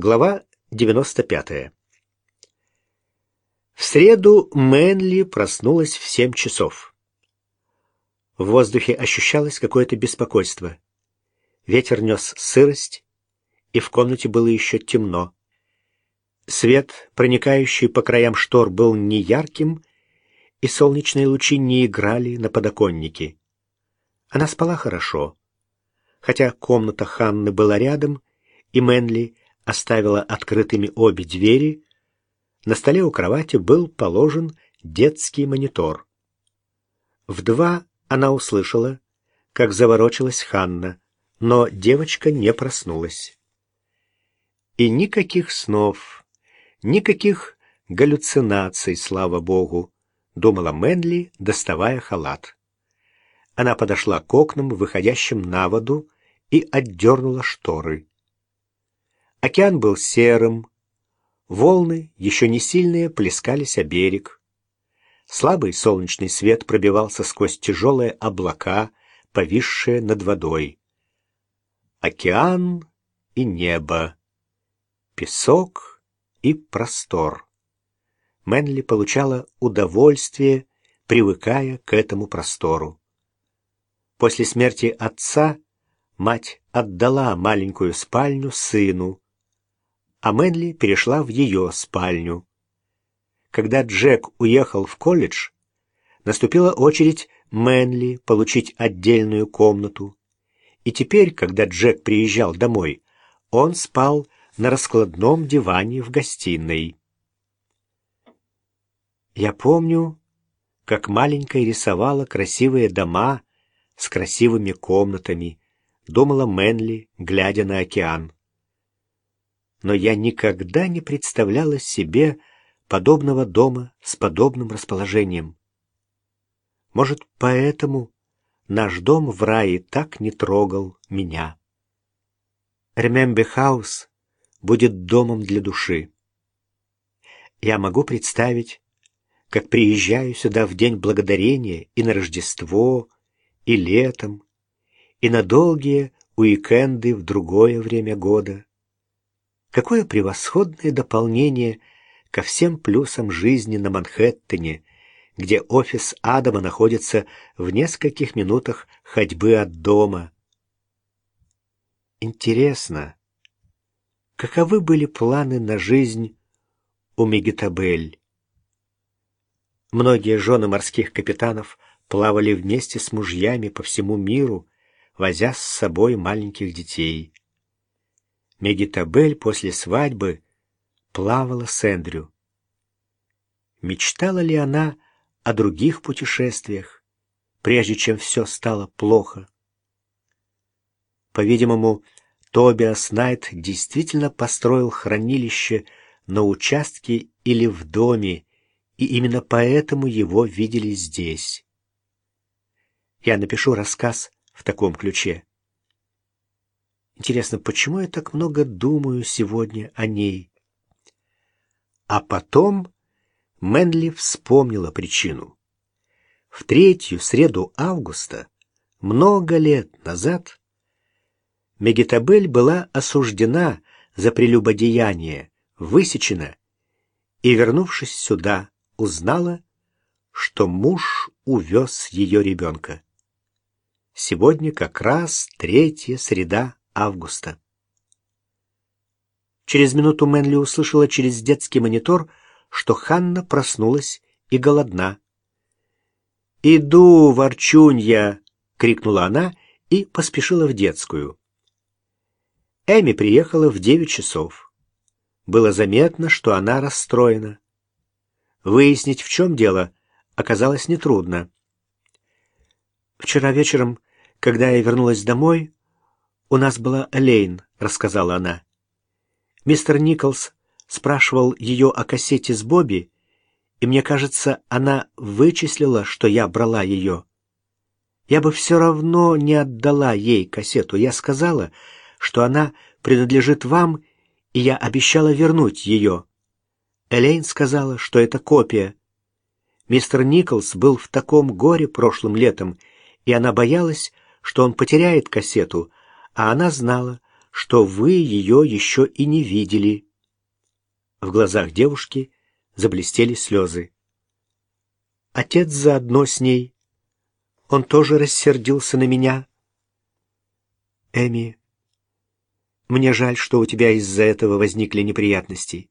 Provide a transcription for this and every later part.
Глава 95. В среду Мэнли проснулась в семь часов. В воздухе ощущалось какое-то беспокойство. Ветер нес сырость, и в комнате было еще темно. Свет, проникающий по краям штор, был неярким, и солнечные лучи не играли на подоконнике. Она спала хорошо, хотя комната Ханны была рядом, и Мэнли оставила открытыми обе двери, на столе у кровати был положен детский монитор. В два она услышала, как заворочилась Ханна, но девочка не проснулась. И никаких снов, никаких галлюцинаций, слава богу, думала Мэнли, доставая халат. Она подошла к окнам, выходящим на воду, и отдернула шторы. Океан был серым, волны, еще не сильные, плескались о берег. Слабый солнечный свет пробивался сквозь тяжелые облака, повисшие над водой. Океан и небо, песок и простор. Мэнли получала удовольствие, привыкая к этому простору. После смерти отца мать отдала маленькую спальню сыну, а Мэнли перешла в ее спальню. Когда Джек уехал в колледж, наступила очередь Мэнли получить отдельную комнату. И теперь, когда Джек приезжал домой, он спал на раскладном диване в гостиной. Я помню, как маленькая рисовала красивые дома с красивыми комнатами, думала Мэнли, глядя на океан но я никогда не представляла себе подобного дома с подобным расположением. Может, поэтому наш дом в рае так не трогал меня. Ремембе Хаус будет домом для души. Я могу представить, как приезжаю сюда в День Благодарения и на Рождество, и летом, и на долгие уикенды в другое время года. Какое превосходное дополнение ко всем плюсам жизни на Манхэттене, где офис Адама находится в нескольких минутах ходьбы от дома. Интересно, каковы были планы на жизнь у Мегитабель? Многие жены морских капитанов плавали вместе с мужьями по всему миру, возя с собой маленьких детей. Мегитабель после свадьбы плавала с Эндрю. Мечтала ли она о других путешествиях, прежде чем все стало плохо? По-видимому, Тобиас Найт действительно построил хранилище на участке или в доме, и именно поэтому его видели здесь. Я напишу рассказ в таком ключе. Интересно, почему я так много думаю сегодня о ней? А потом Мэнли вспомнила причину. В третью среду августа, много лет назад, Мегетабель была осуждена за прелюбодеяние, высечена и, вернувшись сюда, узнала, что муж увез ее ребенка. Сегодня как раз третья среда августа. Через минуту Мэнли услышала через детский монитор, что Ханна проснулась и голодна. «Иду, ворчунья!» — крикнула она и поспешила в детскую. Эми приехала в девять часов. Было заметно, что она расстроена. Выяснить, в чем дело, оказалось нетрудно. Вчера вечером, когда я вернулась домой, «У нас была Элейн», — рассказала она. Мистер Николс спрашивал ее о кассете с Бобби, и мне кажется, она вычислила, что я брала ее. Я бы все равно не отдала ей кассету. Я сказала, что она принадлежит вам, и я обещала вернуть ее. Элейн сказала, что это копия. Мистер Николс был в таком горе прошлым летом, и она боялась, что он потеряет кассету, а она знала, что вы ее еще и не видели». В глазах девушки заблестели слезы. Отец заодно с ней. Он тоже рассердился на меня. Эми, мне жаль, что у тебя из-за этого возникли неприятности.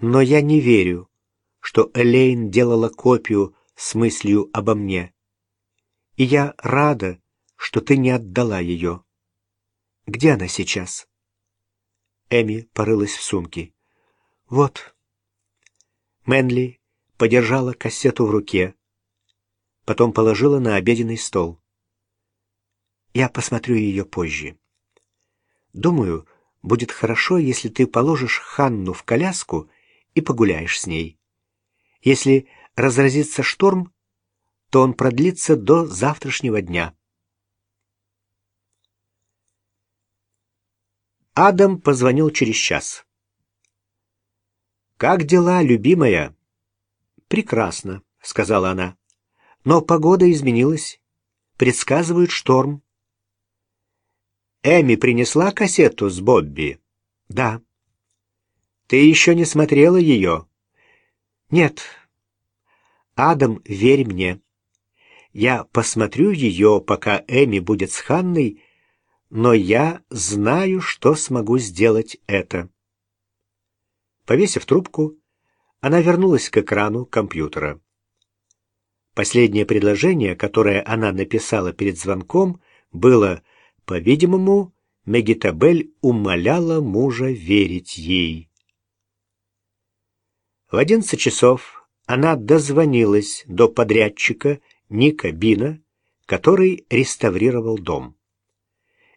Но я не верю, что Элейн делала копию с мыслью обо мне. И я рада, что ты не отдала ее. Где она сейчас? Эми порылась в сумке. Вот. Мэнли подержала кассету в руке, потом положила на обеденный стол. Я посмотрю ее позже. Думаю, будет хорошо, если ты положишь Ханну в коляску и погуляешь с ней. Если разразится шторм, то он продлится до завтрашнего дня. Адам позвонил через час. «Как дела, любимая?» «Прекрасно», — сказала она. «Но погода изменилась. Предсказывают шторм». «Эми принесла кассету с Бобби?» «Да». «Ты еще не смотрела ее?» «Нет». «Адам, верь мне. Я посмотрю ее, пока Эми будет с Ханной, но я знаю, что смогу сделать это». Повесив трубку, она вернулась к экрану компьютера. Последнее предложение, которое она написала перед звонком, было, по-видимому, Мегитабель умоляла мужа верить ей. В одиннадцать часов она дозвонилась до подрядчика Ника Бина, который реставрировал дом.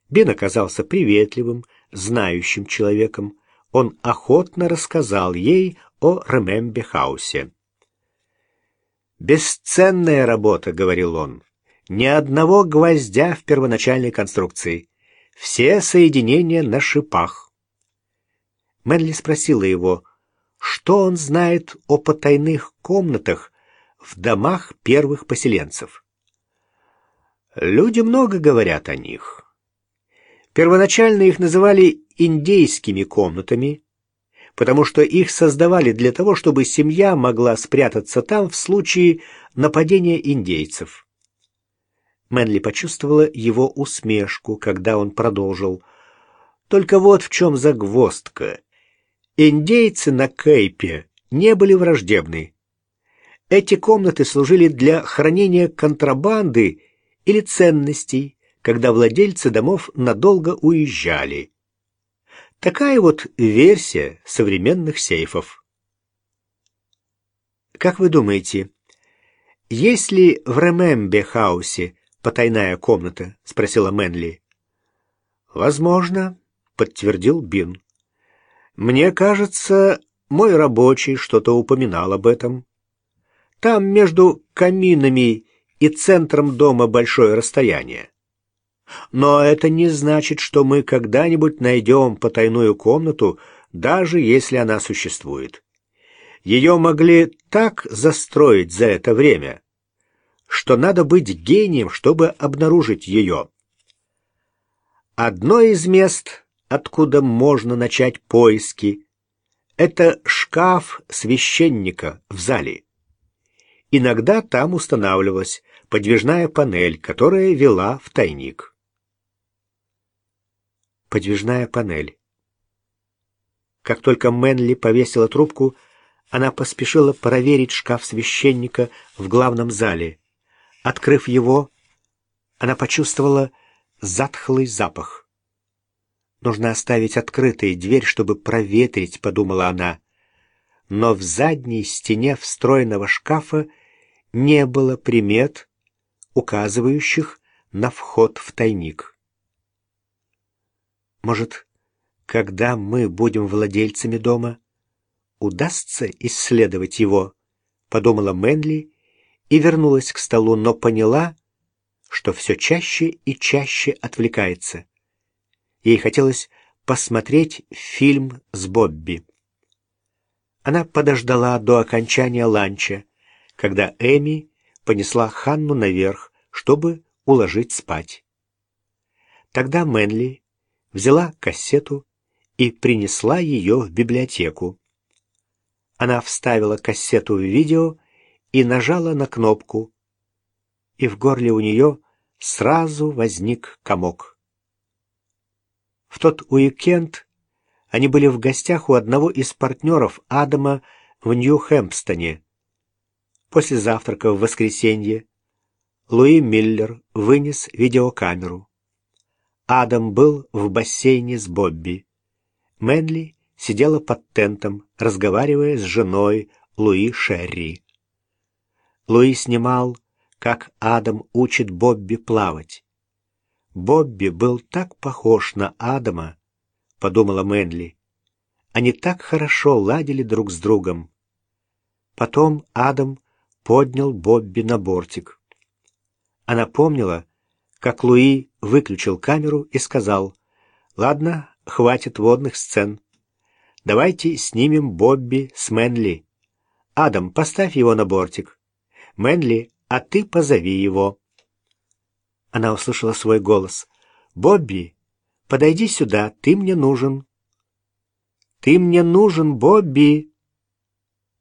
Бин оказался приветливым, знающим человеком, он охотно рассказал ей о Ремембе-хаусе. «Бесценная работа», — говорил он. «Ни одного гвоздя в первоначальной конструкции. Все соединения на шипах». Мэнли спросила его, что он знает о потайных комнатах в домах первых поселенцев. Люди много говорят о них. Первоначально их называли индейскими комнатами, потому что их создавали для того, чтобы семья могла спрятаться там в случае нападения индейцев. Мэнли почувствовала его усмешку, когда он продолжил. Только вот в чем загвоздка. Индейцы на Кейпе не были враждебны. Эти комнаты служили для хранения контрабанды или ценностей, когда владельцы домов надолго уезжали. Такая вот версия современных сейфов. Как вы думаете, есть ли в Ремембе-хаусе потайная комната? спросила Мэнли. Возможно, подтвердил Бин. Мне кажется, мой рабочий что-то упоминал об этом. Там между каминами и центром дома большое расстояние. Но это не значит, что мы когда-нибудь найдем потайную комнату, даже если она существует. Ее могли так застроить за это время, что надо быть гением, чтобы обнаружить ее. Одно из мест, откуда можно начать поиски, это шкаф священника в зале. Иногда там устанавливалась подвижная панель, которая вела в тайник подвижная панель. Как только Мэнли повесила трубку, она поспешила проверить шкаф священника в главном зале. Открыв его, она почувствовала затхлый запах. «Нужно оставить открытой дверь, чтобы проветрить», — подумала она. Но в задней стене встроенного шкафа не было примет, указывающих на вход в тайник. Может, когда мы будем владельцами дома, удастся исследовать его, подумала Мэнли и вернулась к столу, но поняла, что все чаще и чаще отвлекается. Ей хотелось посмотреть фильм с Бобби. Она подождала до окончания ланча, когда Эми понесла Ханну наверх, чтобы уложить спать. Тогда Мэнли взяла кассету и принесла ее в библиотеку. Она вставила кассету в видео и нажала на кнопку, и в горле у нее сразу возник комок. В тот уикенд они были в гостях у одного из партнеров Адама в Нью-Хэмпстоне. После завтрака в воскресенье Луи Миллер вынес видеокамеру. Адам был в бассейне с Бобби. Мэнли сидела под тентом, разговаривая с женой Луи Шерри. Луи снимал, как Адам учит Бобби плавать. Бобби был так похож на Адама, подумала Мэнли. Они так хорошо ладили друг с другом. Потом Адам поднял Бобби на бортик. Она помнила, как Луи выключил камеру и сказал, «Ладно, хватит водных сцен. Давайте снимем Бобби с Мэнли. Адам, поставь его на бортик. Мэнли, а ты позови его». Она услышала свой голос. «Бобби, подойди сюда, ты мне нужен». «Ты мне нужен, Бобби!»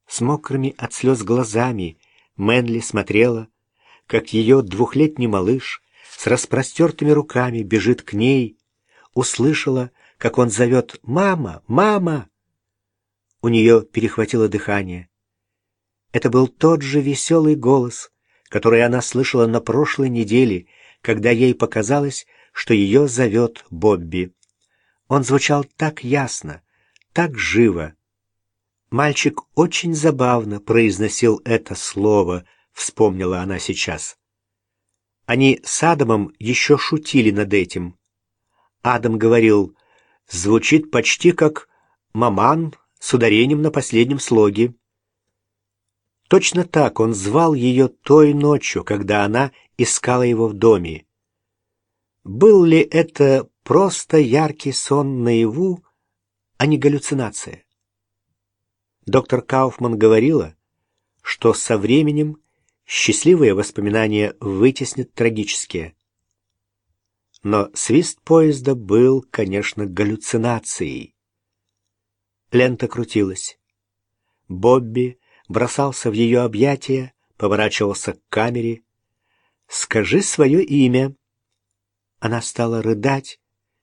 С мокрыми от слез глазами Мэнли смотрела, как ее двухлетний малыш с распростертыми руками бежит к ней, услышала, как он зовет «Мама! Мама!». У нее перехватило дыхание. Это был тот же веселый голос, который она слышала на прошлой неделе, когда ей показалось, что ее зовет Бобби. Он звучал так ясно, так живо. Мальчик очень забавно произносил это слово, вспомнила она сейчас. Они с Адамом еще шутили над этим. Адам говорил, звучит почти как «маман» с ударением на последнем слоге. Точно так он звал ее той ночью, когда она искала его в доме. Был ли это просто яркий сон наяву, а не галлюцинация? Доктор Кауфман говорила, что со временем Счастливые воспоминания вытеснят трагические. Но свист поезда был, конечно, галлюцинацией. Лента крутилась. Бобби бросался в ее объятия, поворачивался к камере. «Скажи свое имя». Она стала рыдать,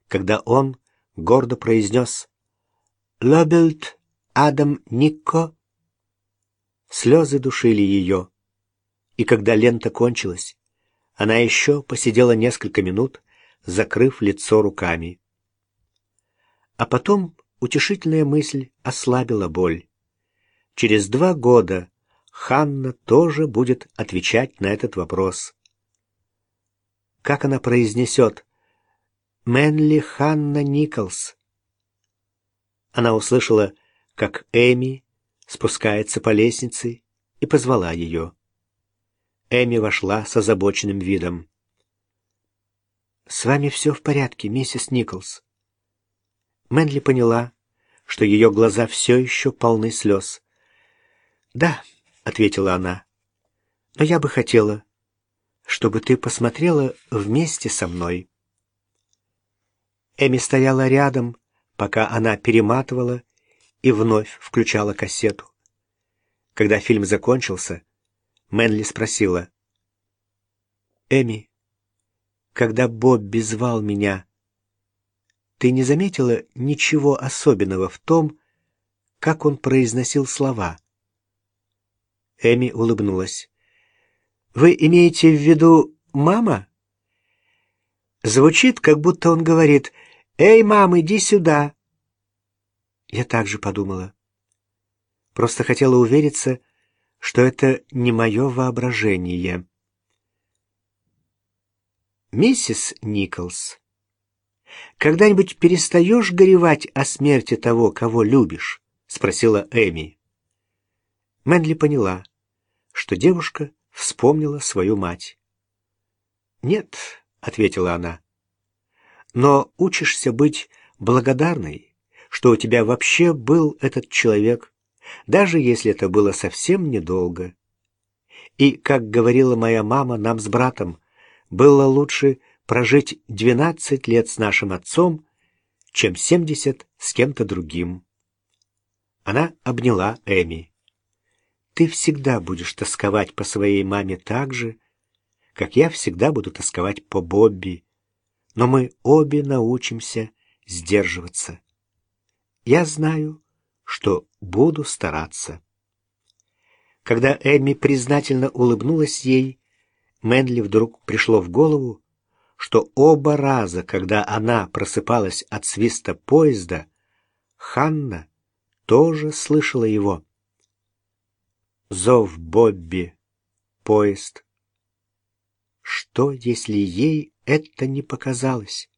когда он гордо произнес «Лобельт Адам Никко». Слезы душили ее и когда лента кончилась, она еще посидела несколько минут, закрыв лицо руками. А потом утешительная мысль ослабила боль. Через два года Ханна тоже будет отвечать на этот вопрос. Как она произнесет «Мэнли Ханна Николс»? Она услышала, как Эми спускается по лестнице и позвала ее. Эми вошла с озабоченным видом. «С вами все в порядке, миссис Николс?» Мэнли поняла, что ее глаза все еще полны слез. «Да», — ответила она, — «но я бы хотела, чтобы ты посмотрела вместе со мной». Эми стояла рядом, пока она перематывала и вновь включала кассету. Когда фильм закончился, Мэнли спросила. «Эми, когда Бобби звал меня, ты не заметила ничего особенного в том, как он произносил слова?» Эми улыбнулась. «Вы имеете в виду мама?» Звучит, как будто он говорит «Эй, мам, иди сюда!» Я также подумала. Просто хотела увериться, что это не мое воображение. Миссис Николс, когда-нибудь перестаешь горевать о смерти того, кого любишь? спросила Эми. Мэнли поняла, что девушка вспомнила свою мать. «Нет», — ответила она, — «но учишься быть благодарной, что у тебя вообще был этот человек, даже если это было совсем недолго. И, как говорила моя мама нам с братом, было лучше прожить 12 лет с нашим отцом, чем 70 с кем-то другим. Она обняла Эми. «Ты всегда будешь тосковать по своей маме так же, как я всегда буду тосковать по Бобби, но мы обе научимся сдерживаться. Я знаю, что буду стараться». Когда Эми признательно улыбнулась ей, Мэнли вдруг пришло в голову, что оба раза, когда она просыпалась от свиста поезда, Ханна тоже слышала его. Зов Бобби, поезд. Что, если ей это не показалось?